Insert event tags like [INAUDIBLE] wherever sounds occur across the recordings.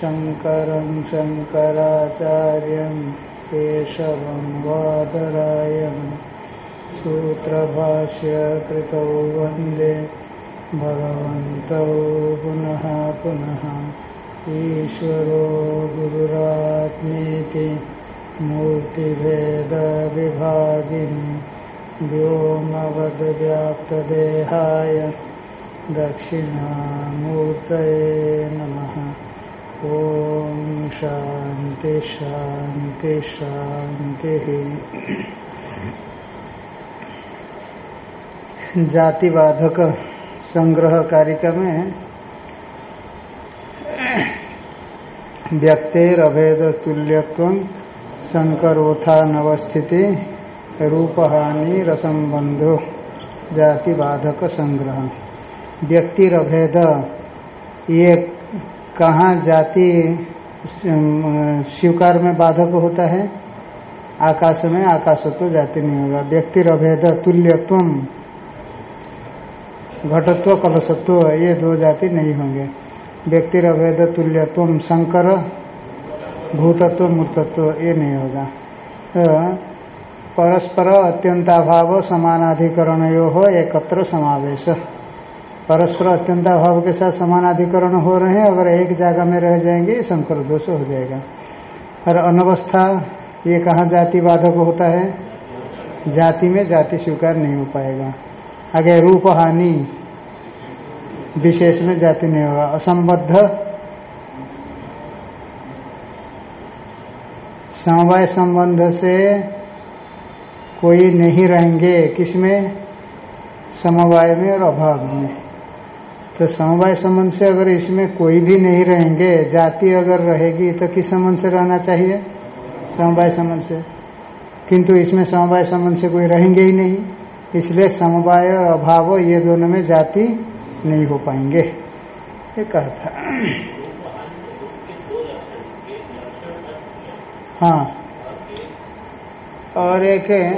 शङ्करं शङ्कराचार्यं केशवं वादरायणं सूत्रभाष्य कृतौ वंदे। भगवन्तौ पुनः पुनः। ईश्वरो गुरुरात्मेति मूर्तिभेदविभागिनि व्योमवद्व्याप्तदेहाय दक्षिणामूर्तये नमः। ॐ शान्ति शान्ति, शान्तिः। जातिबाधक संग्रह कारिका में व्यक्तिर अभेद तुल्यत्व संकरोत्थानवस्थिति रूपहानि रसंबंधो जाति बाधक संग्रह। व्यक्तिर अभेद ये कहाँ जाति स्वीकार में बाधक होता है? आकाश में आकाश तो जाति नहीं होगा। व्यक्तिर अभेद तुल्यत्व घटत्व कलशत्व, ये दो जाति नहीं होंगे। व्यक्तिर अभेद तुल्यत्व शंकर, भूतत्व, मूर्तत्व, ये नहीं होगा। तो परस्पर अत्यंताभाव समानाधिकरण यो हो एकत्र समावेश। परस्पर अत्यंताभाव के साथ समानाधिकरण हो रहे हैं। अगर एक जगह में रह जाएँगे शंकर दोष हो जाएगा। और अनवस्था, ये कहाँ जाति बाधक होता है? जाति में जाति स्वीकार नहीं हो पाएगा। आगे रूप हानि, विशेष में जाति नहीं होगा। असंबद्ध, समवाय संबंध से कोई नहीं रहेंगे। किसमें? समवाय में और अभाव में। तो समवाय संबंध से अगर इसमें कोई भी नहीं रहेंगे, जाति अगर रहेगी तो किस संबंध से रहना चाहिए? समवाय संबंध से। किंतु इसमें समवाय संबंध से कोई रहेंगे ही नहीं। इसलिए समवाय और अभाव, ये दोनों में जाति नहीं हो पाएँगे। ये कहा था। हाँ। और एक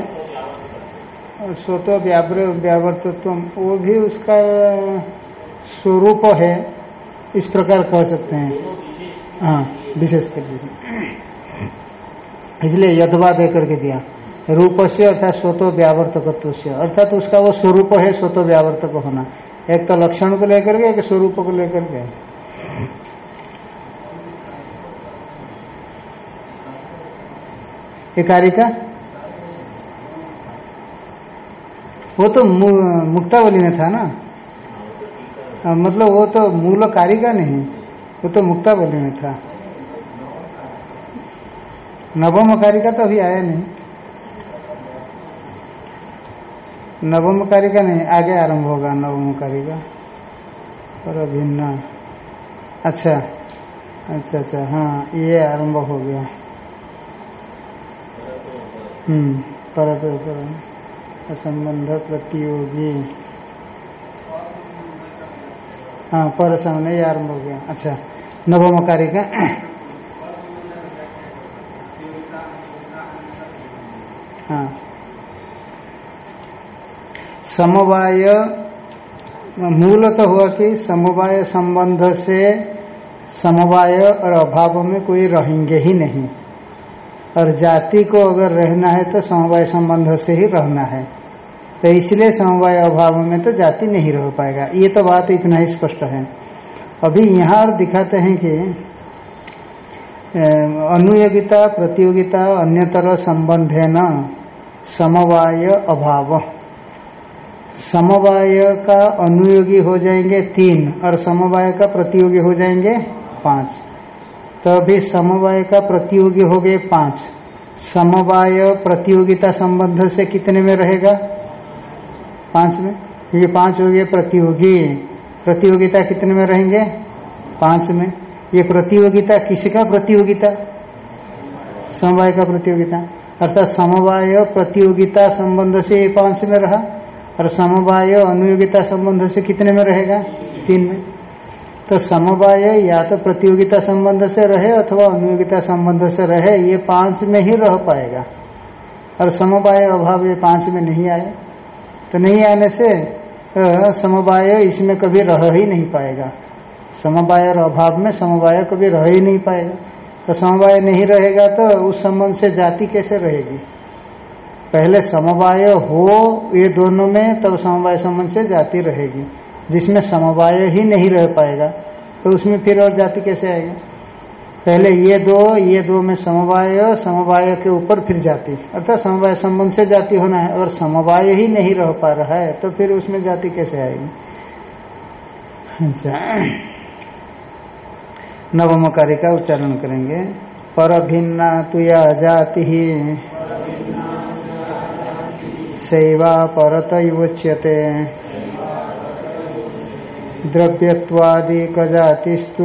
स्वत व्यावर्तत्व। वो भी उसका स्वरूप है इस प्रकार कह सकते हैं। हाँ विशेष कर इसलिए यथवा दे करके दिया। रूप से अर्थात स्वतो व्यावर्तकत्व से अर्थात उसका वो स्वरूप है स्वतो व्यावर्तक होना। एक तो लक्षण को लेकर के एक स्वरूप को लेकर के ये कारिका वो तो मु, मुक्तावली में था ना? मतलब वो तो मूल कारिका नहीं, वो तो मुक्ता मुक्तावली में था। नवम कारिका तो अभी आया नहीं। नवम कारिका नहीं, आगे आरंभ होगा नवम कारिका पर अभिन्न। अच्छा अच्छा अच्छा हाँ ये आरंभ हो गया। हम्म परत संबंध प्रतियोगी। हाँ पर सामने ये आरंभ हो गया। अच्छा नवम कारिका हाँ। समवाय मूल तो हुआ कि समवाय संबंध से समवाय और अभाव में कोई रहेंगे ही नहीं। और जाति को अगर रहना है तो समवाय संबंध से ही रहना है। तो इसलिए समवाय अभाव में तो जाति नहीं रह पाएगा। ये तो बात इतना ही स्पष्ट है। अभी यहाँ और दिखाते हैं कि अनुयोगिता, प्रतियोगिता, अन्यतर है न समवाय अभाव। समवाय का अनुयोगी हो जाएँगे तीन और समवाय का प्रतियोगी हो जाएँगे पाँच। तो अभी समवाय का प्रतियोगी हो गए पाँच। समवाय प्रतियोगिता संबंध से कितने में रहेगा? पाँच में? ये पाँच हो गए प्रतियोगी प्रतियोगिता कितने में रहेंगे? पाँच में। ये प्रतियोगिता किसका प्रतियोगिता? समवाय का प्रतियोगिता। अर्थात समवाय प्रतियोगिता संबंध से ये पाँच में रहा। और समवाय अनुयोगिता संबंध से कितने में रहेगा? तीन में। तो समवाय या तो प्रतियोगिता संबंध से रहे अथवा अनुयोगिता संबंध से रहे, ये पाँच में ही रह पाएगा। और समवाय अभाव ये पाँच में नहीं आए तो नहीं आने से समवाय इसमें कभी रह ही नहीं पाएगा। समवाय और अभाव में समवाय कभी रह ही नहीं पाएगा। तो समवाय नहीं रहेगा तो उस संबंध से जाति कैसे रहेगी? पहले समवाय हो ये दोनों में तब तो समवाय संबंध से जाति रहेगी। जिसमें समवाय ही नहीं रह पाएगा तो उसमें फिर और जाति कैसे आएगा? पहले ये दो ये दो में समवाय समवाय के ऊपर फिर जाति। अर्थात समवाय संबंध से जाति होना है, अगर समवाय ही नहीं रह पा रहा है तो फिर उसमें जाति कैसे आएगी? अच्छा। नवम कार्य का उच्चारण करेंगे। पर भिन्ना तुया जाति। ही सेवा परत उच्यते। द्रव्यवादिक जातिस्तु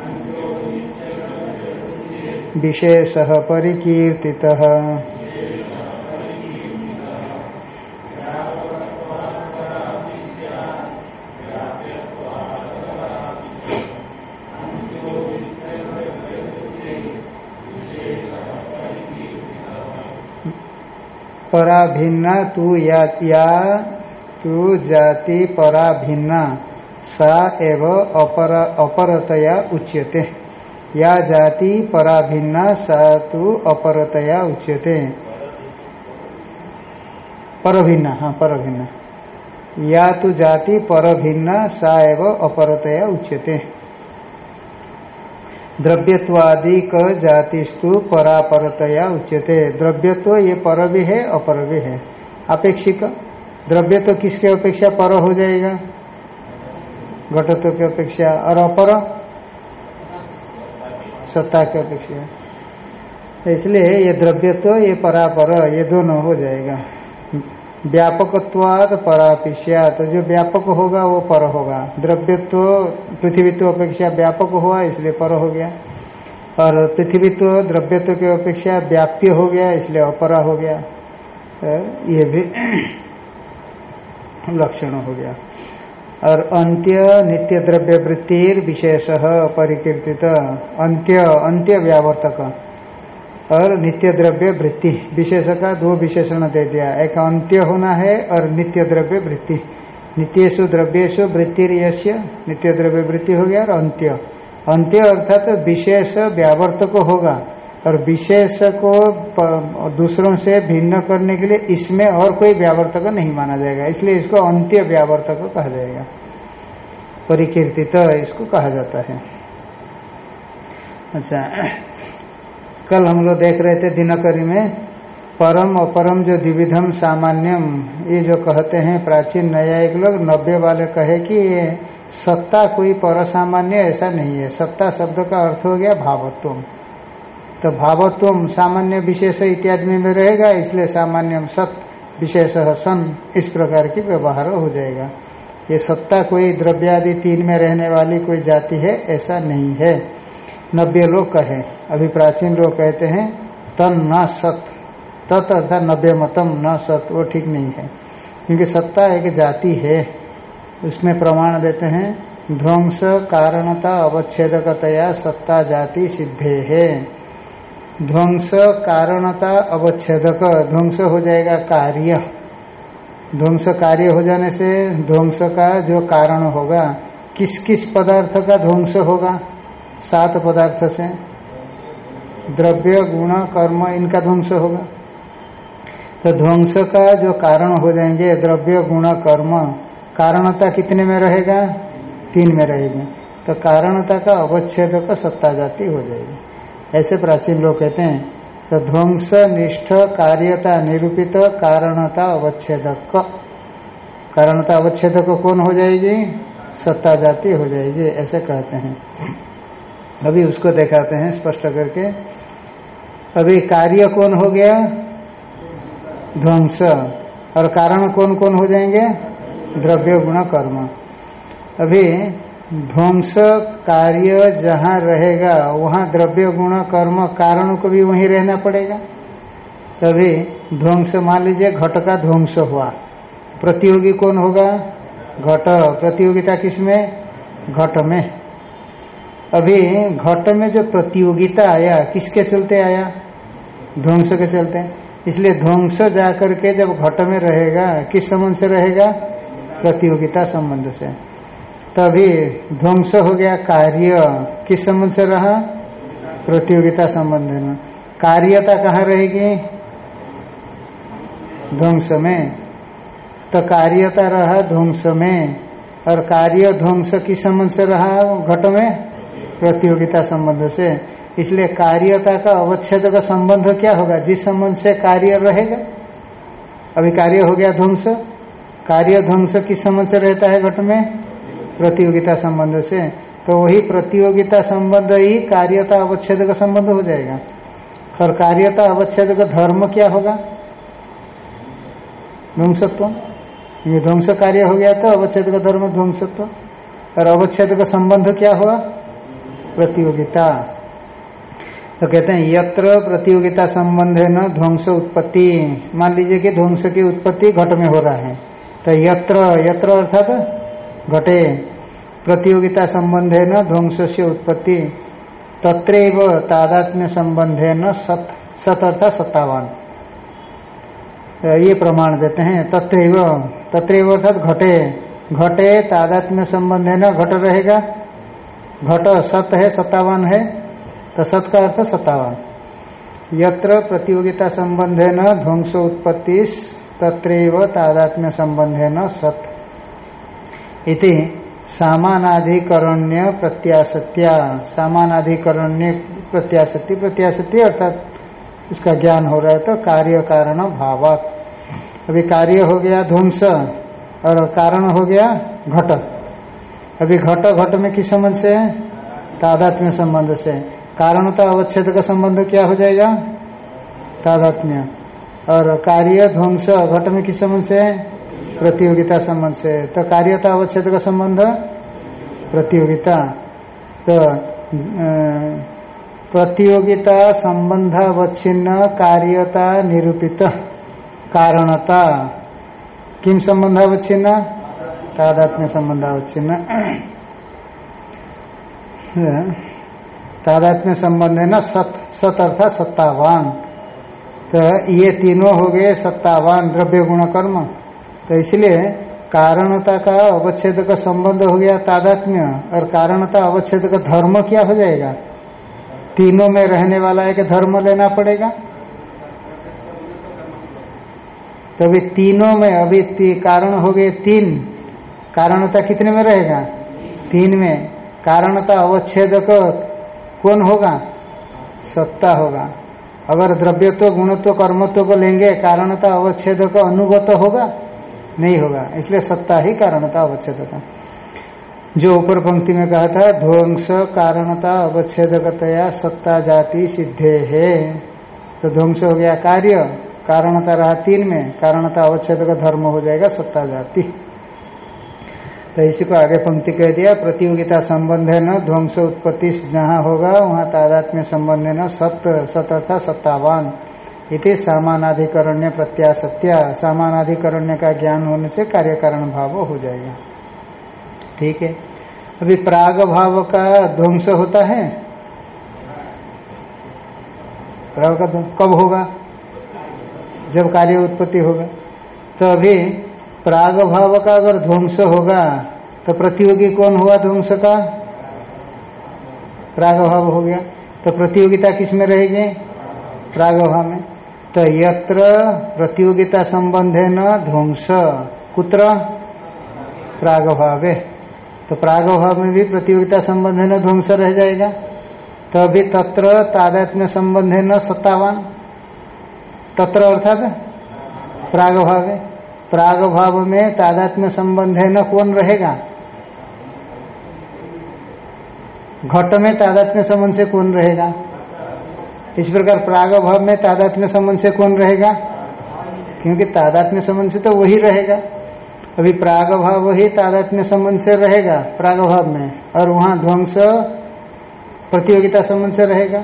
विशेष परिकीर्ति पराभिन्ना तू या, या तू जाति पराभिन्ना सा एव अपर अपरतया उच्यते। या जाति पराभिन्ना सा तो अपरतया उच्यते। परभिन्ना हाँ परभिन्ना। या तो जाति परभिन्ना सा एव अपरतया उच्यते। द्रव्यत्वादि क जातिस्तु परापरतया उच्यते। द्रव्यत्व ये पर भी है अपर भी है। अपेक्षिक। द्रव्य तो किसके अपेक्षा पर हो जाएगा? घटत्व की अपेक्षा। और अपर? सत्ता की अपेक्षा इसलिए ये द्रव्यत्व, ये परापर, ये दोनों हो जाएगा। व्यापकत्वाद परापिष्या तो जो व्यापक होगा, वो पर होगा। द्रव्यत्व, पृथ्वीत्व अपेक्षा व्यापक हुआ, इसलिए पर हो गया। और पृथ्वीत्व, द्रव्यत्व की अपेक्षा व्याप्य हो गया, इसलिए अपरा हो गया। ये भी [CLEARS THROAT] लक्षण हो गया। और अंत्य नित्य द्रव्य वृत्तिर विशेष परिकीर्तित। अंत्य अंत्य व्यावर्तक। और नित्य द्रव्य वृत्ति विशेष का दो विशेषण दे दिया। एक अंत्य होना है और नित्य द्रव्य वृत्ति नित्येशु द्रव्येशु वृत्तिर नित्य द्रव्य वृत्ति हो गया और अंत्य अंत्य अर्थात विशेष व्यावर्तक होगा। और विशेष को दूसरों से भिन्न करने के लिए इसमें और कोई व्यावर्तक नहीं माना जाएगा। इसलिए इसको अंत्य व्यावर्तक कहा जाएगा। परिकीर्तित इसको कहा जाता है। अच्छा कल हम लोग देख रहे थे दिनकरी में, परम और परम जो द्विविधम सामान्यम, ये जो कहते हैं प्राचीन न्यायिक लोग, नब्बे वाले कहे कि सत्ता कोई पर सामान्य ऐसा नहीं है। सत्ता शब्द का अर्थ हो गया भावत्व। तो भावत्व सामान्य विशेष इत्यादि में रहेगा, इसलिए सामान्य सत, विशेष सन, इस प्रकार की व्यवहार हो जाएगा। ये सत्ता कोई द्रव्यादि तीन में रहने वाली कोई जाति है, ऐसा नहीं है। नब्बे लोग कहे अभी प्राचीन लोग कहते हैं, तन न सत। तत् अर्थात नब्बे मतम, न सत, वो ठीक नहीं है। क्योंकि सत्ता एक जाति है। उसमें प्रमाण देते हैं, ध्वंस कारणता अवच्छेदकतया सत्ता जाति सिद्धे है। ध्वंस कारणता अवच्छेदक। ध्वंस हो जाएगा कार्य। ध्वंस कार्य हो जाने से ध्वंस का जो कारण होगा, किस किस पदार्थ का ध्वंस होगा? सात पदार्थ से। द्रव्य, गुण, कर्म, इनका ध्वंस होगा। तो ध्वंस का जो कारण हो जाएँगे, द्रव्य, गुण, कर्म, कारणता कितने में रहेगा? तीन में रहेगी। तो कारणता का अवच्छेद का सत्ता जाति हो जाएगी। ऐसे प्राचीन लोग कहते हैं तो ध्वंस निष्ठ कार्यता निरूपित कारणता अवच्छेदक। कारणता अवच्छेदक कौन हो जाएगी? सत्ता जाति हो जाएगी, ऐसे कहते हैं। अभी उसको दिखाते हैं स्पष्ट करके। अभी कार्य कौन हो गया? ध्वंस। और कारण कौन कौन हो जाएँगे? द्रव्य गुण कर्म। अभी ध्वंस कार्य जहाँ रहेगा, वहाँ द्रव्य गुण, कर्म, कारण को भी वहीं रहना पड़ेगा। तभी ध्वंस मान लीजिए, घट का ध्वंस हुआ। प्रतियोगी कौन होगा? घट। प्रतियोगिता किसमें? घट में। अभी घट में जो प्रतियोगिता आया, किसके चलते आया? ध्वंस के चलते। इसलिए ध्वंस जाकर के जब घट में रहेगा, किस संबंध से रहेगा? प्रतियोगिता संबंध से। तभी ध्वंस हो गया कार्य किस संबंध से रहा? प्रतियोगिता संबंध में। कार्यता कहाँ रहेगी? ध्वंस में। तो कार्यता रहा ध्वंस में। और कार्य ध्वंस किस संबंध से रहा घट में? प्रतियोगिता संबंध से। इसलिए कार्यता का अवच्छेद का संबंध क्या होगा? जिस संबंध से कार्य रहेगा। अभी कार्य हो गया ध्वंस। कार्य ध्वंस किस संबंध से रहता है घट में? प्रतियोगिता संबंध से तो वही प्रतियोगिता संबंध ही कार्यता अवच्छेद का संबंध हो जाएगा। और कार्यता अवच्छेद का धर्म क्या होगा? ध्वंसत्व। ये ध्वंस कार्य हो गया तो अवच्छेद का धर्म ध्वंसत्व। और अवच्छेद का संबंध क्या हुआ? प्रतियोगिता। तो कहते हैं, यत्र प्रतियोगिता संबंध है न ध्वंस उत्पत्ति। मान लीजिए कि ध्वंस की उत्पत्ति घट में हो रहा है। तो यत्र यत्र अर्थात घटे। प्रतियोगिता संबंध है न ध्वंस से उत्पत्ति, तत्रैव तादात्म्य संबंध है न सत सत अर्थात सत्तावान ये प्रमाण देते हैं, तत्रैव तत्रैव अर्थात घटे घटे तादात्म्य संबंध है न घट रहेगा, घट सत है, सत्तावान है तो सत का अर्थ सत्तावान। यत्र प्रतियोगिता संबंध है न ध्वंस उत्पत्ति, तत्रैव तादात्म्य संबंध है न सत सामानाधिकरण्य प्रत्याशत्या सामानाधिकरण्य प्रत्याशक्ति प्रत्याशक्ति अर्थात उसका ज्ञान हो रहा है तो कार्य कारण भाव अभी कार्य हो गया ध्वंस और कारण हो गया घट। अभी घट घट में किस संबंध से? है तादात्म्य संबंध से। कारणता अवच्छेद का संबंध क्या हो जाएगा? तादात्म्य। और कार्य ध्वंस घट में किस संबंध से? प्रतियोगिता संबंध से। तो कार्यता अवच्छेद का संबंध? प्रतियोगिता। तो प्रतियोगिता संबंध अवच्छिन्न, कार्यता निरूपित। कारणता। किम संबंध अवच्छिन्न? तादात्म्य संबंध अवच्छिन्न। तादात्म्य संबंध है ना? सत सत अर्थात सत्तावान। तो ये तीनों हो गए सत्तावान द्रव्य गुण कर्म। तो इसलिए कारणता का अवच्छेद का संबंध हो गया तादात्म्य और कारणता अवच्छेद का धर्म क्या हो जाएगा? तीनों में रहने वाला एक धर्म लेना पड़ेगा। तो अभी तीनों में अभी ती, कारण हो गए तीन। कारणता कितने में रहेगा? तीन में। कारणता अवच्छेद कौन होगा? सत्ता होगा। अगर द्रव्यत्व गुणत्व कर्मत्व को लेंगे कारणता अवच्छेद अनुगत होगा। नहीं होगा। इसलिए सत्ता ही कारणता अवच्छेदकता जो ऊपर पंक्ति में कहा था, ध्वंस कारणता अवच्छेदकतया सत्ता जाति सिद्धे है। तो ध्वंस हो गया कार्य, कारणता रहा तीन में, कारणता अवच्छेद का धर्म हो जाएगा सत्ता जाति। तो इसी को आगे पंक्ति कह दिया, प्रतियोगिता संबंध है न, ध्वंस उत्पत्ति जहाँ होगा, वहाँ तादात्म्य संबंध है न सत्य सतर्था सत्तावान। इति सामानाधिकरण्य प्रत्याशत्या सामानाधिकरण्य का ज्ञान होने से कार्य कारण भाव हो जाएगा। ठीक है? अभी प्राग भाव का ध्वंस होता है। प्राग का कब होगा? जब कार्य उत्पत्ति होगा। तो अभी प्राग भाव का अगर ध्वंस होगा तो प्रतियोगी कौन हुआ ध्वंस का? प्राग भाव हो गया। तो प्रतियोगिता किसमें रहेगी? प्राग भाव में। तो यत्र प्रतियोगिता संबंध न ध्वंस, कुत्र? प्राग भाव तो प्राग भाव में भी प्रतियोगिता संबंध न ध्वंस रह जाएगा। तो अभी तत्र तादात्म्य संबंध न सत्तावान। तत्र अर्थात प्राग भाव है प्राग भाव में तादात्म्य संबंध न कौन रहेगा? घट में तादात्म्य संबंध से कौन रहेगा? इस प्रकार प्राग भाव में तादात्म्य संबंध से कौन रहेगा? क्योंकि तादात्म्य संबंध से तो वही रहेगा। अभी प्राग भाव ही तादात्म्य संबंध से रहेगा प्राग भाव में। और वहाँ ध्वंस प्रतियोगिता संबंध से रहेगा।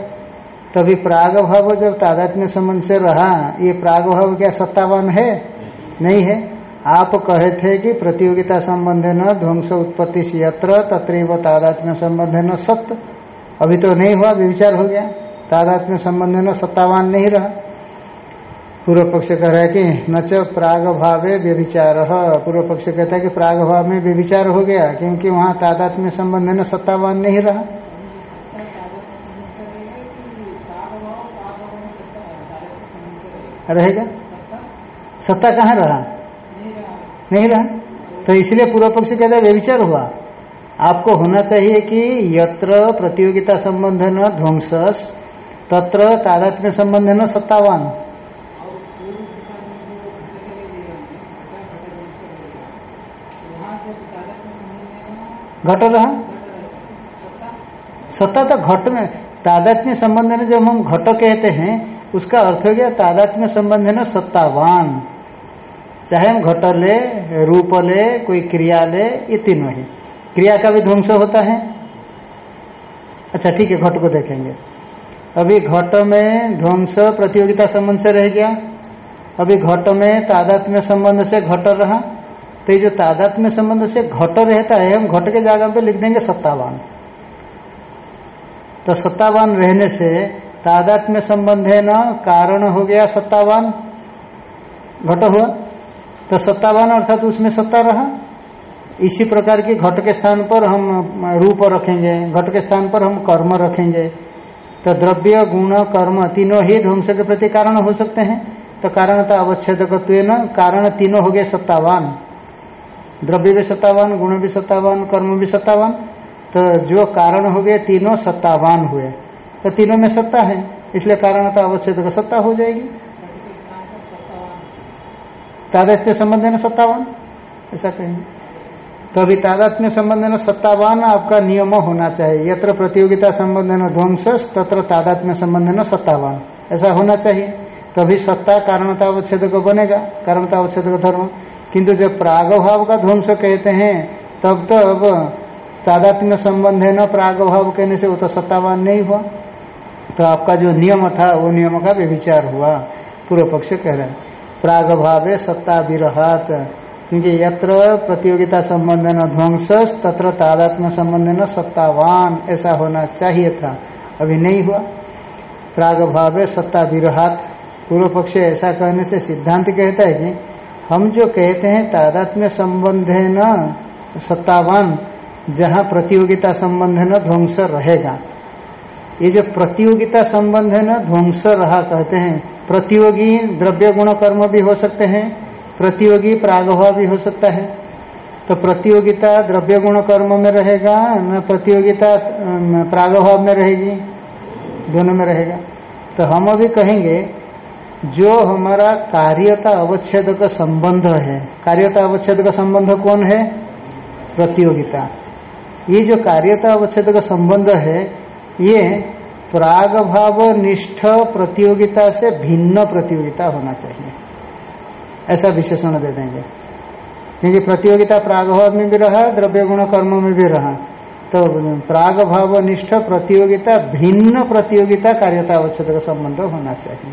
तभी प्राग भाव जब तादात्म्य संबंध से रहा, ये प्राग भाव क्या सत्तावान है? नहीं है। आप कहे थे कि प्रतियोगिता संबंध न ध्वंस उत्पत्ति से यत्र तत्र तादात्म्य संबंध न सत्य अभी तो नहीं हुआ, विचार हो गया। तादात्म्य संबंध न, सत्तावान नहीं रहा। पूर्व पक्ष कह रहा है कि न च प्राग भावे व्यभिचार। पूर्व पक्ष कहता है कि प्राग भाव में व्यभिचार हो गया, क्योंकि वहाँ तादात्म्य संबंध न, सत्तावान नहीं रहा। रहेगा सत्ता कहाँ रहा? नहीं रहा। तो इसलिए पूर्व पक्ष कहता है व्यविचार हुआ। आपको होना चाहिए कि यत्र प्रतियोगिता संबंध न ध्वंस तत्र तादात्म्य संबंध है ना, सत्तावान। घट रहा सत्ता तो घट में, तादात्म्य संबंध में जब हम घट कहते हैं, उसका अर्थ हो गया तादात्म्य संबंध है ना, सत्तावान। चाहे हम घट ले, रूप ले, कोई क्रिया ले, ये तीनों ही। क्रिया का भी ध्वंस होता है। अच्छा ठीक है, घट को देखेंगे। अभी घट में ध्वंस प्रतियोगिता संबंध से रह गया। अभी घट में तादात्म्य संबंध से घट रहा। तो ये जो तादात्म्य संबंध से घट रहता है, हम घट के जगह पे लिख देंगे सत्तावान। तो सत्तावान रहने से तादात्म्य संबंध है न, कारण हो गया सत्तावान। घट हुआ। तो सत्तावान अर्थात तो उसमें सत्ता रहा। इसी प्रकार की घट के स्थान पर हम रूप रखेंगे, घट के स्थान पर हम कर्म रखेंगे। तो द्रव्य गुण कर्म तीनों ही ध्वंस के प्रति कारण हो सकते हैं। तो कारणता अवच्छेद कारण तीनों हो गए सत्तावान। द्रव्य भी सत्तावान गुण भी सत्तावान कर्म भी सत्तावान। तो जो कारण हो गए तीनों सत्तावान हुए। तो तीनों में सत्ता है इसलिए कारणता अवच्छेद का सत्ता हो जाएगी। तादात्म्य संबंध है ना सत्तावान? ऐसा कहेंगे। तो अभी तादात्म्य संबंध है ना, सत्तावान आपका नियम होना चाहिए। यत्र प्रतियोगिता संबंध है ध्वंस तत्र तादात्म्य संबंध है सत्तावान। ऐसा होना चाहिए। तभी सत्ता कारणता अवच्छेद को बनेगा कारणता अवच्छेद का धर्म। किंतु जब प्रागभाव का ध्वंस कहते हैं, तब तो अब तादात्म्य संबंध है न, प्रागभाव कहने से वो तो सत्तावान नहीं हुआ। तो आपका जो नियम था, वो नियम का व्यविचार हुआ। पूर्व पक्ष कह रहे हैं प्राग भावे सत्ता विरहात क्योंकि यत्र प्रतियोगिता संबंध न ध्वंस तत्र तादात्म्य संबंध न सत्तावान, ऐसा होना चाहिए था। अभी नहीं हुआ। प्राग भावे सत्ता विरहात पूर्व पक्ष ऐसा कहने से सिद्धांत कहता है कि हम जो कहते हैं तादात्म्य संबंध है न सत्तावान, जहाँ प्रतियोगिता संबंध न ध्वंस रहेगा। ये जो प्रतियोगिता संबंध है न ध्वंस रहा कहते हैं, प्रतियोगी द्रव्य गुण कर्म भी हो सकते हैं प्रतियोगी प्रागभाव भी हो सकता है। तो प्रतियोगिता द्रव्य गुण कर्म में रहेगा, न प्रतियोगिता प्रागभाव में रहेगी, दोनों में रहेगा। तो हम अभी कहेंगे, जो हमारा कार्यता अवच्छेद का संबंध है, कार्यता अवच्छेद का संबंध कौन है? प्रतियोगिता। ये जो कार्यता अवच्छेद का संबंध है, ये प्राग भाव निष्ठ प्रतियोगिता से भिन्न प्रतियोगिता होना चाहिए। ऐसा विशेषण दे देंगे। क्योंकि प्रतियोगिता प्रागभाव में भी रहा, द्रव्य गुण कर्म में भी रहा। तो प्राग भाव निष्ठ प्रतियोगिता, भिन्न प्रतियोगिता कार्यता अवच्छेद का संबंध होना चाहिए।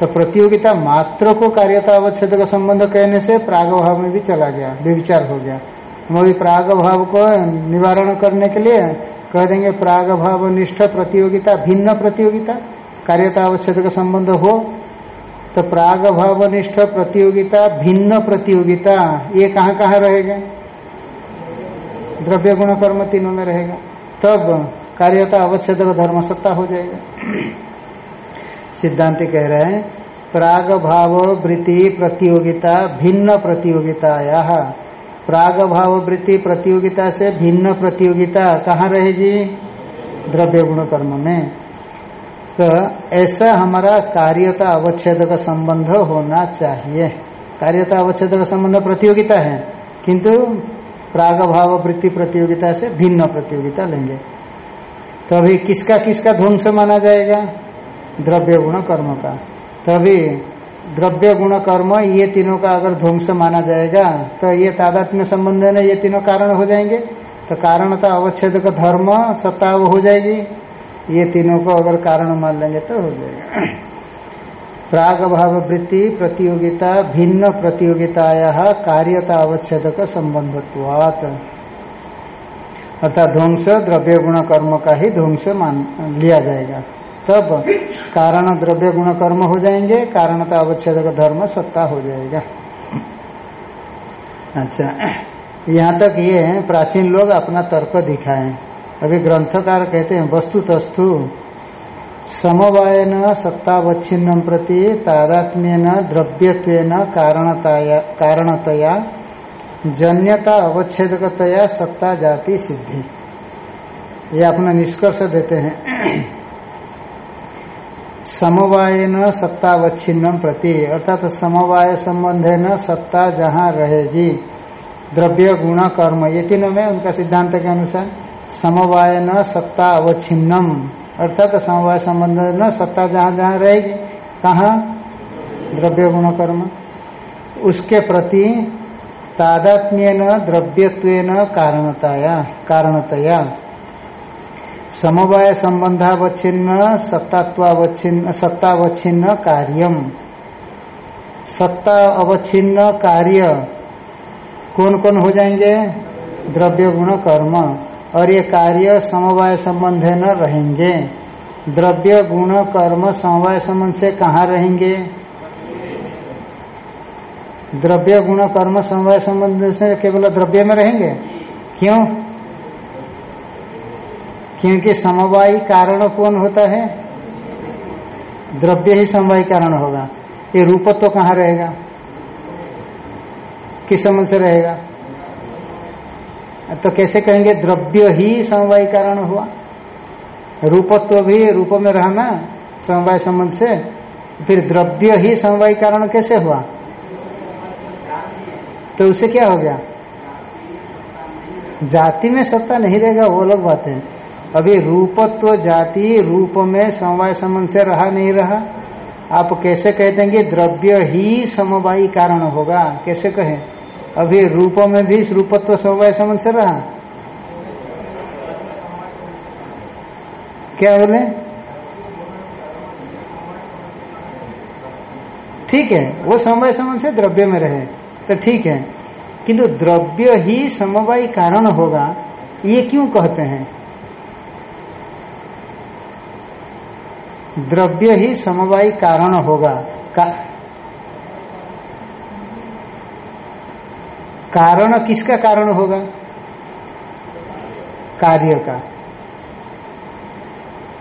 तो प्रतियोगिता मात्र को कार्यता अवच्छेद का संबंध कहने से प्राग भाव में भी चला गया विचार हो गया। हम अभी प्राग भाव को निवारण करने के लिए कह देंगे प्राग भाव निष्ठ प्रतियोगिता, भिन्न प्रतियोगिता, कार्यता अवच्छेद का संबंध हो तो प्राग भाव निष्ठ प्रतियोगिता, भिन्न प्रतियोगिता, ये कहाँ कहाँ रहेगा? द्रव्य गुण कर्म तीनों में रहेगा। तब कार्यता अवच्छेद धर्म सत्ता हो जाएगा। सिद्धांत कह रहे हैं प्राग भाव वृत्ति प्रतियोगिता, भिन्न प्रतियोगिता, यहाँ। प्राग भाव वृत्ति प्रतियोगिता से भिन्न प्रतियोगिता कहाँ रहेगी? द्रव्य गुण कर्म में। तो ऐसा हमारा कार्यता अवच्छेद का संबंध होना चाहिए। कार्यता अवच्छेद का संबंध प्रतियोगिता है, किंतु प्राग भाव वृत्ति प्रतियोगिता से भिन्न प्रतियोगिता लेंगे। तो अभी किसका किसका ध्वंस माना जाएगा? द्रव्य गुण कर्म का। तभी तो द्रव्य गुण कर्म ये तीनों का अगर ध्वंस माना जाएगा तो ये तादात्म्य संबंध है ये तीनों कारण हो जाएँगे। तो कारण कारणता अवच्छेद का धर्म, सत्ता हो जाएगी। ये तीनों को अगर कारण मान लेंगे तो हो जाएगा। प्राग भाव वृत्ति प्रतियोगिता, भिन्न प्रतियोगिताया कार्यता अवच्छेद का संबंधत्वात। अर्थात ध्वंस द्रव्य गुण कर्म का ही ध्वंस मान, लिया जाएगा। तब कारण द्रव्य गुण कर्म हो जाएँगे, कारणता का धर्म सत्ता हो जाएगा। अच्छा यहाँ तक ये प्राचीन लोग अपना तर्क दिखाए। अभी ग्रंथकार कहते हैं वस्तु तस्तु समवायन सत्तावच्छिन्नम प्रति, तादात्म्यन द्रव्यत्वेन कारणताया कारणतया, जन्यता अवच्छेदकतया सत्ता जाति सिद्धि। ये अपना निष्कर्ष देते हैं। समवाय न सत्तावच्छिन्नम प्रति, अर्थात समवाय संबंध न सत्ता जहाँ रहेगी, द्रव्य गुण कर्म, ये तीनों में उनका सिद्धांत के अनुसार। समवाय न सत्ता अवच्छिन्नम। अर्थात समवाय संबंध न सत्ता जहाँ जहाँ रहेगी, कहा? द्रव्य गुण कर्म उसके प्रति तादात्म्य न, द्रव्यत्व कारणताया, कारणतया। समवाय संबंधावच्छिन्न, सत्तात्वावच्छिन्न, सत्तावच्छिन्न कार्यम। सत्ता अवच्छिन्न कार्य। कौन कौन हो जाएँगे? द्रव्य गुण कर्म और ये कार्य समवाय संबंध न रहेंगे। द्रव्य, गुण, कर्म समवाय संबंध से कहाँ रहेंगे? द्रव्य, गुण, कर्म समवाय संबंध से केवल द्रव्य में रहेंगे? क्यों? क्योंकि समवायी कारण कौन होता है? द्रव्य ही समवायी कारण होगा। ये रूपत्व तो कहाँ रहेगा? किस संबंध से रहेगा? तो कैसे कहेंगे? द्रव्य ही समवाय कारण हुआ। रूपत्व भी रूप में रहना समवाय संबंध से। फिर द्रव्य ही समवाय कारण कैसे हुआ? तो उसे क्या हो गया? जाति में सत्ता नहीं रहेगा, वो अलग बात है। अभी रूपत्व जाति रूप में समवाय संबंध से रहा नहीं रहा। आप कैसे कहते हैं कि द्रव्य ही समवायी कारण होगा। कैसे कहें? अभी रूप में भी रूपत्व समवाय संबंध से रहा क्या बोले? ठीक है, वो समवाय संबंध से द्रव्य में रहे तो ठीक है। किंतु द्रव्य ही समवाय कारण होगा, ये क्यों कहते हैं? द्रव्य ही समवाय कारण होगा, का कारण किसका कारण होगा? कार्य का।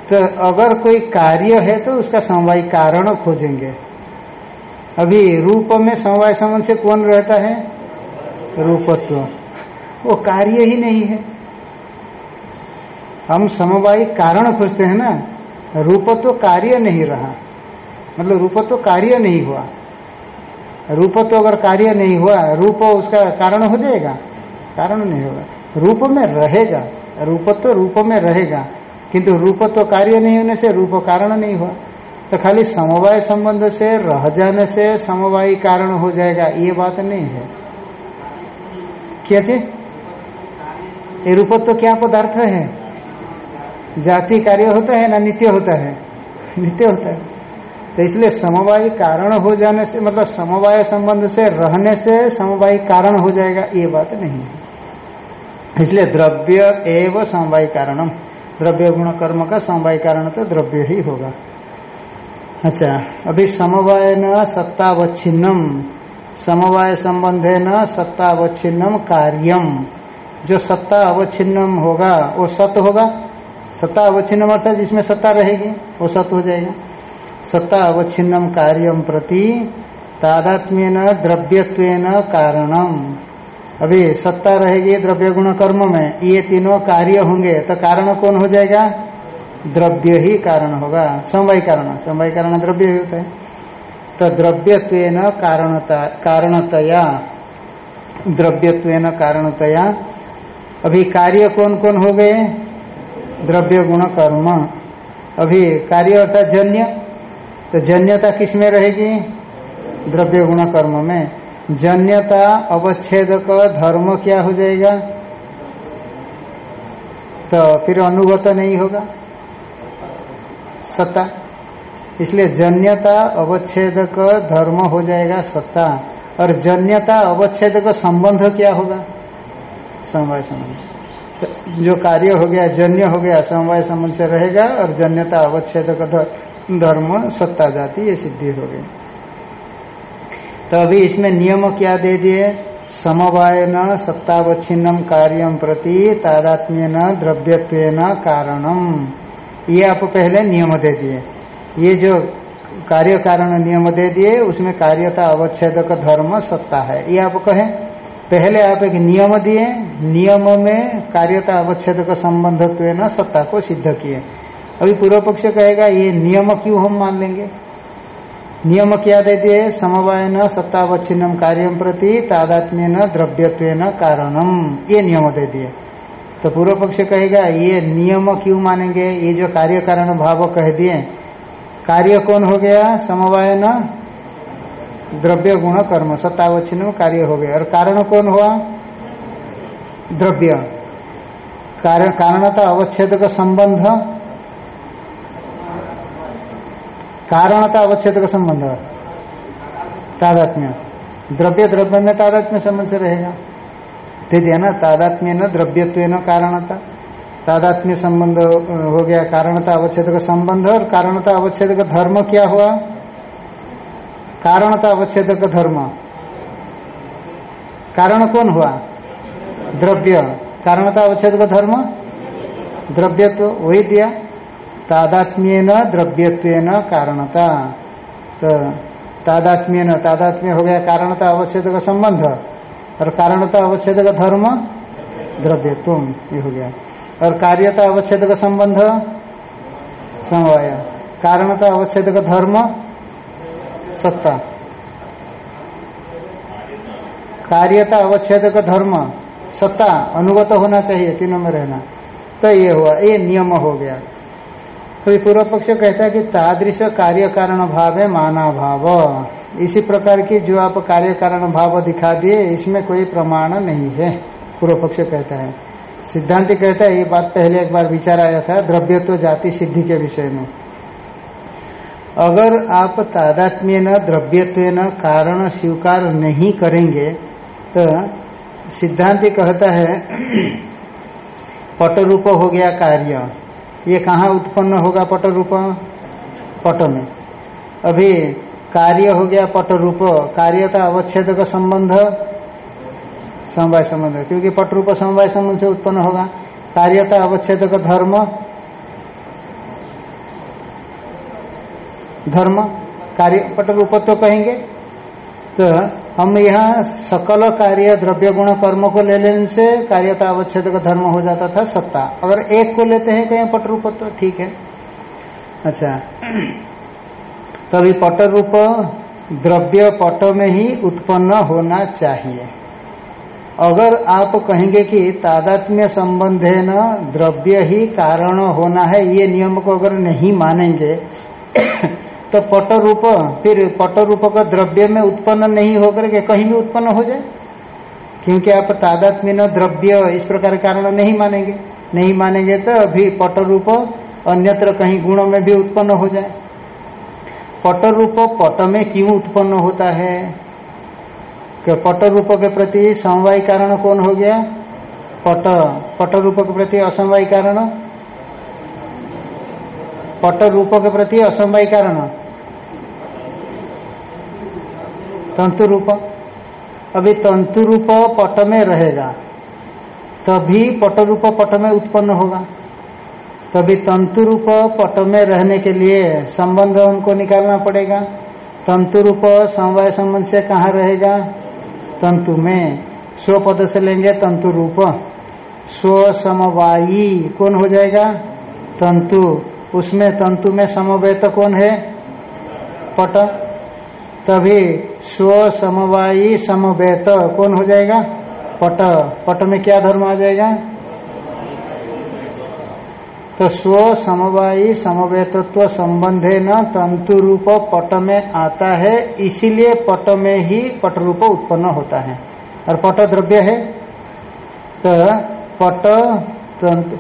तो अगर कोई कार्य है तो उसका समवाय कारण खोजेंगे। अभी रूप में समवाय संबंध से कौन रहता है? रूपत्व। वो कार्य ही नहीं है। हम समवाय कारण खोजते हैं ना। रूपत्व कार्य नहीं रहा। मतलब रूपत्व कार्य नहीं हुआ। रूपत्व अगर कार्य नहीं हुआ, रूप उसका कारण हो जाएगा। कारण नहीं होगा। रूप में रहेगा। रूपत्व रूप में रहेगा। किंतु रूपत्व कार्य नहीं होने से रूप कारण नहीं हुआ। तो खाली समवाय संबंध से रह जाने से समवाय कारण हो जाएगा, ये बात नहीं है। क्या चीज़? ये रूपत्व क्या पदार्थ है? जाति कार्य होता है ना नित्य होता है? नित्य होता है। तो इसलिए समवाय कारण हो जाने से मतलब समवाय संबंध से रहने से समवाय कारण हो जाएगा, ये बात नहीं है। इसलिए द्रव्य एवं समवाय कारणम। द्रव्य गुण कर्म का समवाय कारण तो द्रव्य ही होगा। अच्छा अभी समवाय न सत्तावच्छिन्नम, समवाय संबंधे न सत्तावच्छिन्नम कार्यम। जो सत्ता अवच्छिन्नम होगा, वो सत्य होगा। सत्ता अवच्छिन्नम अर्थात जिसमें सत्ता रहेगी, वो सत्य हो जाएगा। सत्ता अवच्छिन्नम कार्यम प्रति तादात्म्य न द्रव्यत्व कारणम। अभी सत्ता रहेगी द्रव्य गुण कर्म में, ये तीनों कार्य होंगे तो कारण कौन हो जाएगा? द्रव्य ही कारण होगा। समवाय कारण समवाय कारण द्रव्य ही होता है। तो द्रव्यत्व कारणता, कारणतया द्रव्यत्व कारणतया, अभी कार्य कौन कौन हो गए? द्रव्य गुण कर्म। अभी कार्य अर्थात जन्य तो जन्यता किसमें रहेगी? द्रव्य गुण कर्म में। जन्यता अवच्छेद का धर्म क्या हो जाएगा? तो फिर अनुगत नहीं होगा। सत्ता। इसलिए जन्यता अवच्छेद का धर्म हो जाएगा सत्ता। और जन्यता अवच्छेद का संबंध क्या होगा? समवाय संबंध। तो जो कार्य हो गया, जन्य हो गया, समवाय संबंध से रहेगा और जन्यता अवच्छेद का धर्म, सत्ता, जाति, ये सिद्धि हो गई। तो अभी इसमें नियम क्या दे दिए? समवाय न सत्तावच्छिन्नम कार्यम प्रति तादात्म्य न द्रव्यत्व कारणम ये आप पहले नियम दे दिए। ये जो कार्य कारण नियम दे दिए, उसमें कार्यता अवच्छेद का धर्म, सत्ता है। ये आप कहें। पहले आप एक नियम दिए। नियम में कार्यता अवच्छेद का संबंधत्व न सत्ता को सिद्ध किए। अभी पूर्व पक्ष कहेगा, ये नियम क्यों हम मान लेंगे? नियम क्या दे दिए समवाय न सत्तावच्छिन्नम कार्यम प्रति तादात्म्य न द्रव्यत्व न कारणम ये नियम दे दिए तो पूर्व पक्ष कहेगा, ये नियम क्यों मानेंगे? ये जो कार्य कारण भाव कह दिए, कार्य कौन हो गया? समवाय न द्रव्य गुण कर्म, सत्तावच्छिन्न कार्य हो गया। और कारण कौन हुआ? द्रव्य। कारण, कारणता अवच्छेद का संबंध कारणता अवच्छेद का संबंध तादात्म्य। द्रव्य द्रव्य में तादात्म्य संबंध से रहेगा। ठीक है ना? तादात्म्य न द्रव्यत्व न कारणता। तादात्म्य संबंध हो गया कारणता अवच्छेद का संबंध और कारणता अवच्छेद का धर्म क्या हुआ? कारणता अवच्छेद का धर्म। कारण कौन हुआ? द्रव्य। कारणता अवच्छेद का धर्म? द्रव्यत्व। वही दिया। तादात्म्य न द्रव्यत्व कारणता। तो तादात्म्य न तादात्म्य हो गया कारणता अवच्छेद का संबंध। और कारणता अवच्छेद का धर्म, द्रव्यत्व, ये हो गया। और कार्यता अवच्छेद का संबंध, समवाय। कारणता अवच्छेद का धर्म, सत्ता। कार्यता अवच्छेद का धर्म, सत्ता, अनुगत होना चाहिए, तीनों में रहना। तो ये हुआ, ये नियम हो गया। तो पूर्व पक्ष कहता है कि तादृश कार्य कारण भाव है माना भाव। इसी प्रकार की जो आप कार्य कारण भाव दिखा दिए, इसमें कोई प्रमाण नहीं है, पूर्व पक्ष कहता है। सिद्धांत कहता है, ये बात पहले एक बार विचार आया था, द्रव्य तो जाति सिद्धि के विषय में। अगर आप तादात्म्य न, द्रव्यत्व न, कारण स्वीकार नहीं करेंगे तो सिद्धांत कहता है [CLEARS THROAT] पट रूप हो गया कार्य। ये कहाँ उत्पन्न होगा पट रूप? पट में। अभी कार्य हो गया पट रूप। कार्य कार्यता अवच्छेद का संबंध समवाय संबंध क्योंकि पट रूप समवाय संबंध से उत्पन्न होगा। कार्य कार्यता अवच्छेद का धर्म। धर्म। कार्य पट रूपत्व तो कहेंगे तो हम यहाँ सकल कार्य, द्रव्य गुण, कर्म को ले लेने से कार्यता अवच्छेद का धर्म हो जाता था, सत्ता। अगर एक को लेते हैं कहीं पट रूप तो ठीक है। अच्छा। तो अभी पट रूप द्रव्य पट में ही उत्पन्न होना चाहिए। अगर आप कहेंगे कि तादात्म्य संबंध है न द्रव्य ही कारण होना है, ये नियम को अगर नहीं मानेंगे तो पट रूप फिर पट रूप का द्रव्य में उत्पन्न नहीं होकर के कहीं भी उत्पन्न हो जाए। क्योंकि आप तादात्म्य द्रव्य, इस प्रकार कारण नहीं मानेंगे। नहीं मानेंगे तो अभी पट रूप अन्यत्र कहीं गुणों में भी उत्पन्न हो जाए। पट रूप पट में क्यों उत्पन्न होता है? कि पट रूप के प्रति समवाय कारण कौन हो गया? पट। पट रूप के प्रति असमवाय कारण? पट रूप के प्रति असमवाय कारण। तंतु रूप। अभी तंतु रूप पट में रहेगा, तभी पट रूप पट में उत्पन्न होगा। तभी तंतु रूप पट में रहने के लिए संबंध हमको निकालना पड़ेगा। तंतु रूप समवाय संबंध से कहा रहेगा? तंतु में। स्व पद से लेंगे तंतु रूप। स्व समवायी कौन हो जाएगा? तंतु। उसमें तंतु में समवेत कौन है? पट। तभी स्व समवायी समवेत। कौन हो जाएगा? पट। पट में क्या धर्म आ जाएगा? तो स्व समवायी समवेतत्व संबंधे न तंतु रूप पट में आता है, इसीलिए पट में ही पट रूप उत्पन्न होता है। और पट द्रव्य है। तो पट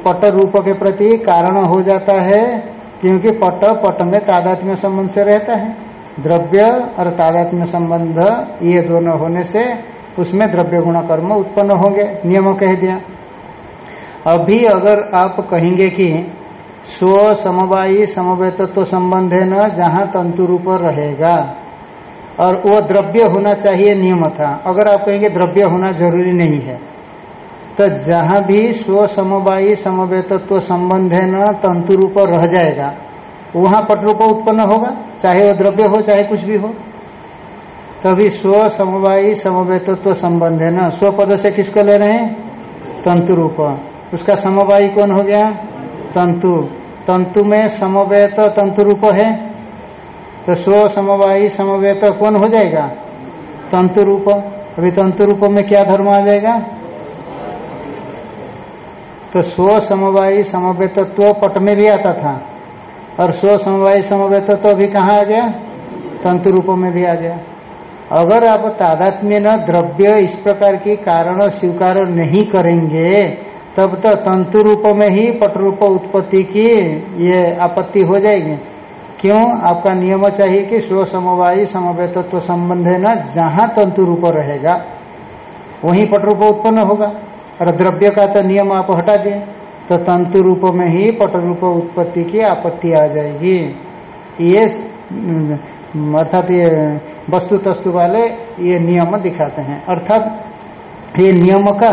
पट रूप के प्रति कारण हो जाता है, क्योंकि पट पट में तादात्म्य संबंध से रहता है। द्रव्य और तादात्म्य संबंध, ये दोनों होने से उसमें द्रव्य गुण कर्म उत्पन्न होंगे, नियम कह दिया। अभी अगर आप कहेंगे कि स्व समवायी समवेतत्व संबंध है न, जहाँ तंतु रूप रहेगा, और वो द्रव्य होना चाहिए नियम था, अगर आप कहेंगे द्रव्य होना ज़रूरी नहीं है तो जहाँ भी स्व समवायी समवेतत्व संबंध है न, तंतु रूप रह जाएगा। वहाँ पटरूप उत्पन्न होगा, चाहे वो द्रव्य हो, चाहे कुछ भी हो। तभी स्व समवायी समवेतत्व संबंध है न। स्व पद से किसको ले रहे हैं? तंतु रूप। उसका समवायी कौन हो गया? तंतु। तंतु में समवेत तंतु रूप है। तो स्व समवायी समवेत कौन हो जाएगा? तंतु रूप। अभी तंतु रूप में क्या धर्म आ जाएगा? तो स्व समवायी समवेतत्व पट में भी आता था। और स्व समवायी समवेतत्व अभी कहाँ आ गया? तंतु रूप में भी आ गया। अगर आप तादात्म्य न द्रव्य इस प्रकार की कारण स्वीकार नहीं करेंगे, तब तो तंतु रूप में ही पट रूप उत्पत्ति की ये आपत्ति हो जाएगी। क्यों? आपका नियम चाहिए कि स्व समवायी समवेतत्व संबंध है न, जहाँ तंतु रूप रहेगा, वहीं पट रूप उत्पन्न होगा। और द्रव्य का तो नियम आप हटा दिए। तो तंतु रूप में ही पट रूप उत्पत्ति की आपत्ति आ जाएगी। ये अर्थात ये वस्तु तस्तु वाले ये नियम दिखाते हैं। अर्थात ये नियम का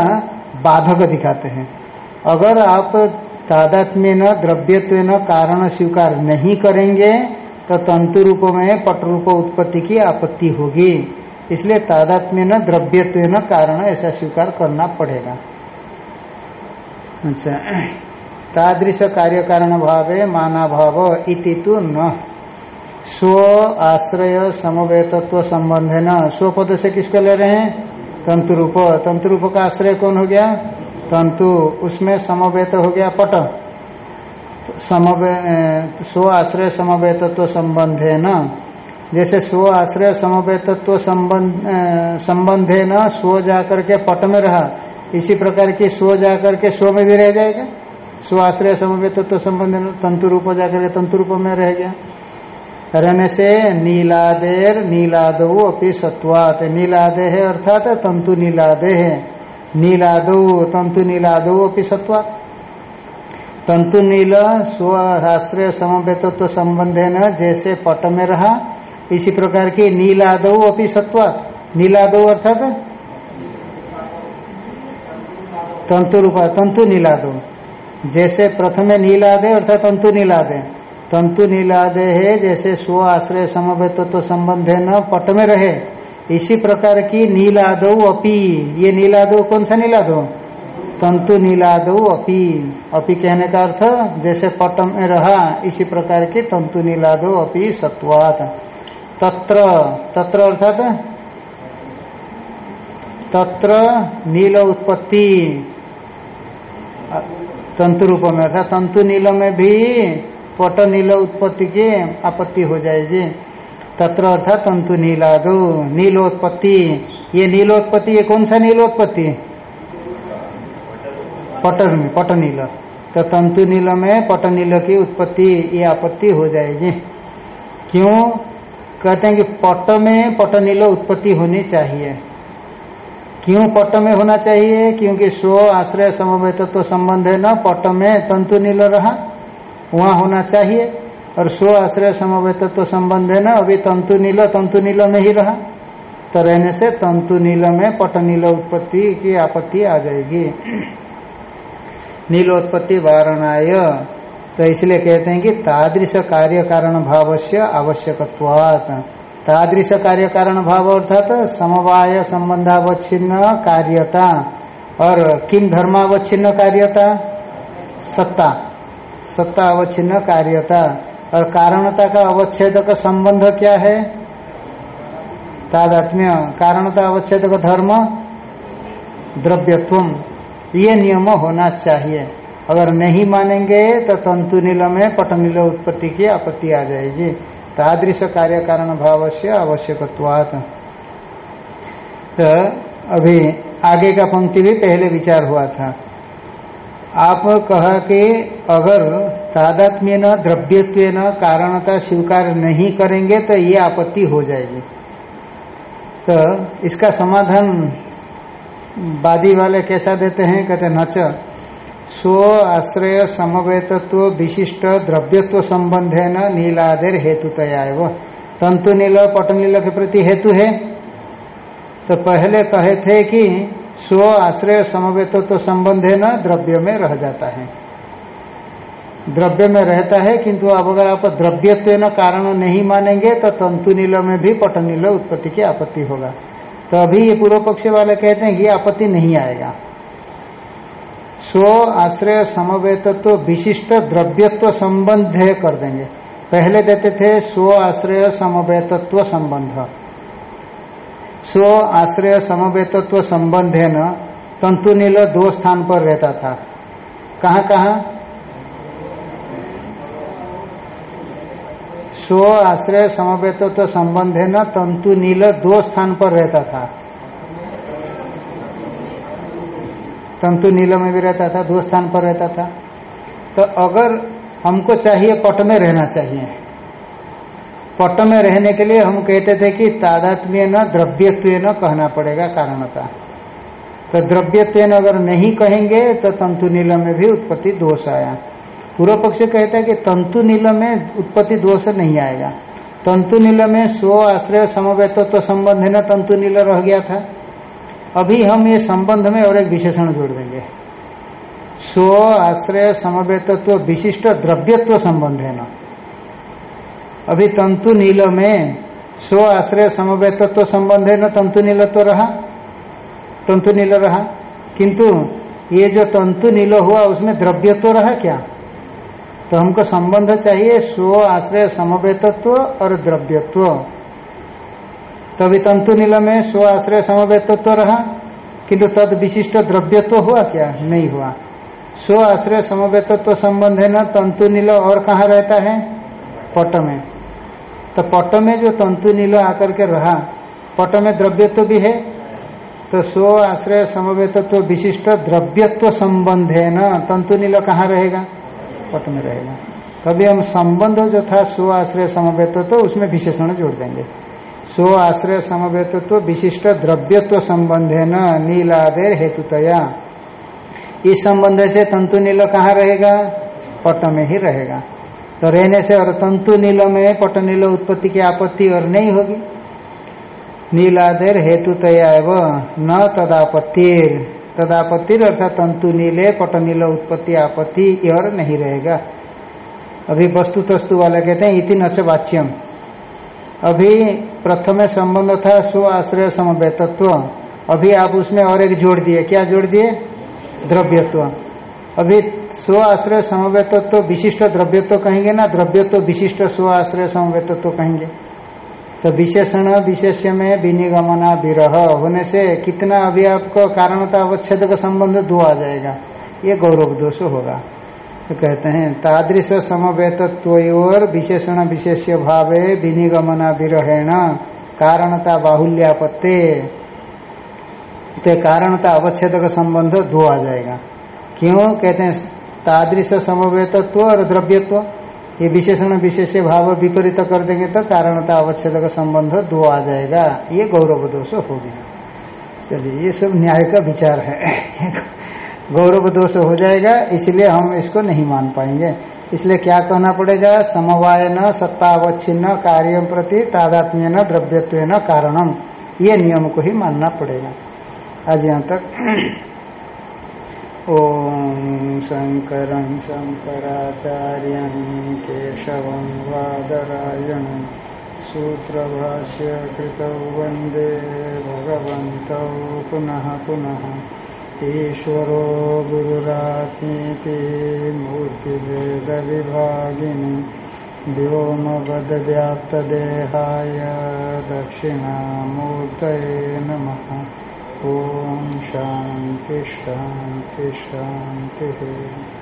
बाधक दिखाते हैं। अगर आप तादात्म्य न द्रव्यत्व न कारण स्वीकार नहीं करेंगे तो तंतु रूप में पट रूप उत्पत्ति की आपत्ति होगी। इसलिए तादात्म्य न द्रव्यत्व न कारण ऐसा स्वीकार करना पड़ेगा। अच्छा तादृश कार्य कारण भाव माना भाव इति तो न। स्व आश्रय समवेतत्व संबंध है न स्व पद से किसको ले रहे हैं? तंतु रूप तंतु रूप का आश्रय कौन हो गया? तंतु, उसमें समवेत हो गया पट। समवे स्व आश्रय समवेतत्व संबंध है न जैसे स्व आश्रय समवेतत्व संबंध संबंध है न स्व जाकर के पट में रहा। इसी प्रकार की स्व जाकर के स्व में भी रह जाएगा। स्व आश्रय समवेतत्व तो संबंध तंतु रूप जाकर के तंतु रूप में रह गया। रहने से नीलादेर, नीलादो अपनी सत्वात। नीलादे है अर्थात तंतु नीलादे है। नीलादो, तंतु नीलादो अपनी सत्वात। तंतु नील स्व आश्रय समवेतत्व तो संबंध न, जैसे पट में रहा, इसी प्रकार की नीलादो अपनी सत्वात। नीलादो अर्थात तंतु रूपा तंतु नीला दो। जैसे प्रथम नीला दे, अर्थात तंतु नीला दे। तंतु नीला दे है, जैसे स्व आश्रय, समवेत तो संबंध है, न पट में रहे। इसी प्रकार की नीलादो अपी। ये नीलादो कौन सा नीलादो तंतु नीलादो अपी। अपी कहने का अर्थ, जैसे पट में रहा, इसी प्रकार की तंतु नीलादो अपी सत्वात। तत्र तत्र अर्थात? तत्र नील उत्पत्ति। तंतु रूप में अर्थात तंतु नील में भी पट नील उत्पत्ति की आपत्ति हो जाएगी। तत्र अर्थात तंतु नीलादो, नीलोत्पत्ति। ये नीलोत्पत्ति, ये कौन सा नीलोत्पत्ति? पट पट नील। तो तंतु नील में पट नील की उत्पत्ति, ये आपत्ति हो जाएगी। क्यों? कहते हैं कि पट में पट नील उत्पत्ति होनी चाहिए। क्यों पट में होना चाहिए? क्योंकि स्व आश्रय समवेत तो संबंध है न, पट में तंतु नील रहा, वहाँ होना चाहिए। और स्व आश्रय समवेत तो संबंध है न, अभी तंतु नील तंतु नील में ही रहा। तो रहने से तंतु नील में पट नील उत्पत्ति की आपत्ति आ जाएगी। नीलोत्पत्ति वारणाय। तो इसलिए कहते हैं कि तादृश कार्य कारण भाव से आवश्यकत्वात्। तादृश कार्य कारण भाव अर्थात समवाय संबंधावच्छिन्न कार्यता। और किम धर्मावच्छिन्न कार्यता? सत्ता। सत्ता अवच्छिन्न कार्यता। और कारणता का अवच्छेद का संबंध क्या है? तादात्म्य। कारणता अवच्छेद का धर्म? द्रव्यत्व ये नियम होना चाहिए। अगर नहीं मानेंगे तो तंतु नील में पटनील उत्पत्ति की आपत्ति आ जाएगी। तादृश कार्य कारण भाव से आवश्यकवात तो अभी आगे का पंक्ति भी पहले विचार हुआ था। आप कहा कि अगर तादात्म्य न, द्रव्यत्व न, कारणता स्वीकार नहीं करेंगे तो ये आपत्ति हो जाएगी। तो इसका समाधान वादी वाले कैसा देते हैं? कहते नच। स्व आश्रय समवेतत्व विशिष्ट द्रव्यत्व संबंध है न नीलादेर हेतुतया वो तंतु नील पटनील के प्रति हेतु है। तो पहले कहे थे कि स्व आश्रय समवेतत्व संबंध है न द्रव्य में रह जाता है। द्रव्य में रहता है, किंतु अब अगर आप द्रव्यत्व न कारण नहीं मानेंगे तो तंतु नील में भी पटनील उत्पत्ति की आपत्ति होगा। तो अभी ये पूर्व पक्ष वाले कहते हैं कि आपत्ति नहीं आएगा। स्व आश्रय समवेतत्व विशिष्ट द्रव्यत्व संबंध कर देंगे। पहले देते थे स्व आश्रय समवेतत्व संबंध। स्व आश्रय समवेतत्व संबंध है न, तंतु नील दो स्थान पर रहता था। कहाँ कहाँ? स्व आश्रय समवेतत्व संबंध है न, तंतु नील दो स्थान पर रहता था। तंतु नील में भी रहता था, दो स्थान पर रहता था। तो अगर हमको चाहिए पट में रहना चाहिए। पट में रहने के लिए हम कहते थे कि तादात्म्य न, द्रव्यत्व न कहना पड़ेगा कारणता तो द्रव्यत्व अगर नहीं कहेंगे तो तंतु नील में भी उत्पत्ति दोष आया। पूर्व पक्ष कहता है कि तंतु नील में उत्पत्ति दोष नहीं आएगा। तंतु नील में स्व आश्रय समवेत तो संबंध न तंतु नील रह गया था। अभी हम ये संबंध में और एक विशेषण जोड़ देंगे। स्व, आश्रय, समवेतत्व, विशिष्ट द्रव्यत्व संबंध है ना। अभी तंतु नील में स्व, आश्रय, समवेतत्व संबंध है न, तंतु नील तो रहा। तंतु नील रहा। किंतु ये जो तंतु नील हुआ, उसमें द्रव्यत्व रहा क्या? तो हमको संबंध चाहिए स्व, आश्रय, समवेतत्व और द्रव्यत्व। तभी तंतु नील में स्व आश्रय समवेतत्व रहा किंतु तद विशिष्ट द्रव्यत्व हुआ क्या? नहीं हुआ। स्व आश्रय समवेतत्व संबंध है न तंतु नील और कहा रहता है? पट में तो पट में जो तंतु नील आकर के रहा पट में द्रव्यत्व भी है तो स्व आश्रय समवेतत्व विशिष्ट द्रव्यत्व संबंध है न तंतु नील कहाँ रहेगा? पट में रहेगा। तभी हम संबंध जो था स्व आश्रय समवेतत्व उसमें विशेषण जोड़ देंगे। स्व आश्रय समवेतत्व विशिष्ट द्रव्यत्व संबंध है न नीलादेर हेतुतया। इस संबंध से तंतु नील कहाँ रहेगा? पट में ही रहेगा। तो रहने से और तंतु नील में पट नील उत्पत्ति की आपत्ति और नहीं होगी। नीलादेर हेतुतया एवं न तदापत्तिर। तदापत्तिर अर्थात तंतु नीले, पट नील उत्पत्ति, आपत्ति और नहीं रहेगा। अभी वस्तु तस्तु वाले कहते हैं, इति नच वाच्यम। अभी प्रथम संबंध था स्व आश्रय समवेतत्व। अभी आप उसमें और एक जोड़ दिए। क्या जोड़ दिए? द्रव्यत्व। अभी स्व आश्रय समवेतत्व विशिष्ट द्रव्यत्व कहेंगे ना? द्रव्यत्व विशिष्ट स्व आश्रय समवेतत्व कहेंगे। तो विशेषण विशेष्य में विनिगमना, विरह होने से कितना अभी आपको कारणता अवच्छेद का संबंध दो आ जाएगा। ये गौरव दोष होगा। तो कहते हैं, तादृश समवेतत्व विशेषण विशेष्य भावे विनिगमना विरहेण, कारणता बाहुल्यापत्ते। तो कारणता अवच्छेद का संबंध दो आ जाएगा। क्यों? कहते हैं, तादृश समवेतत्व और द्रव्यत्व, ये विशेषण विशेष भाव विपरीत कर देंगे तो कारणता अवच्छेद का संबंध दो आ जाएगा। ये गौरव दोष हो गया। चलिए, ये सब न्याय का विचार है। गौरव दोष हो जाएगा, इसलिए हम इसको नहीं मान पाएँगे। इसलिए क्या कहना पड़ेगा? समवाय न, सत्तावच्छिन्न, कार्य प्रति तादात्म्य न, द्रव्यत्व न कारणम ये नियम को ही मानना पड़ेगा। आज यहाँ तक [CLEARS THROAT] ॐ शङ्करं शङ्कराचार्यं केशवं वादरायणं सूत्रभाष्य कृतौ वंदे भगवन्तौ पुनः पुनः। ईश्वरो गुरुरात्मीति मूर्तिभेद विभागिनी व्योमवद्व्याप्तदेहाय दक्षिणामूर्तये नमः। ॐ शान्ति शान्ति शान्तिः।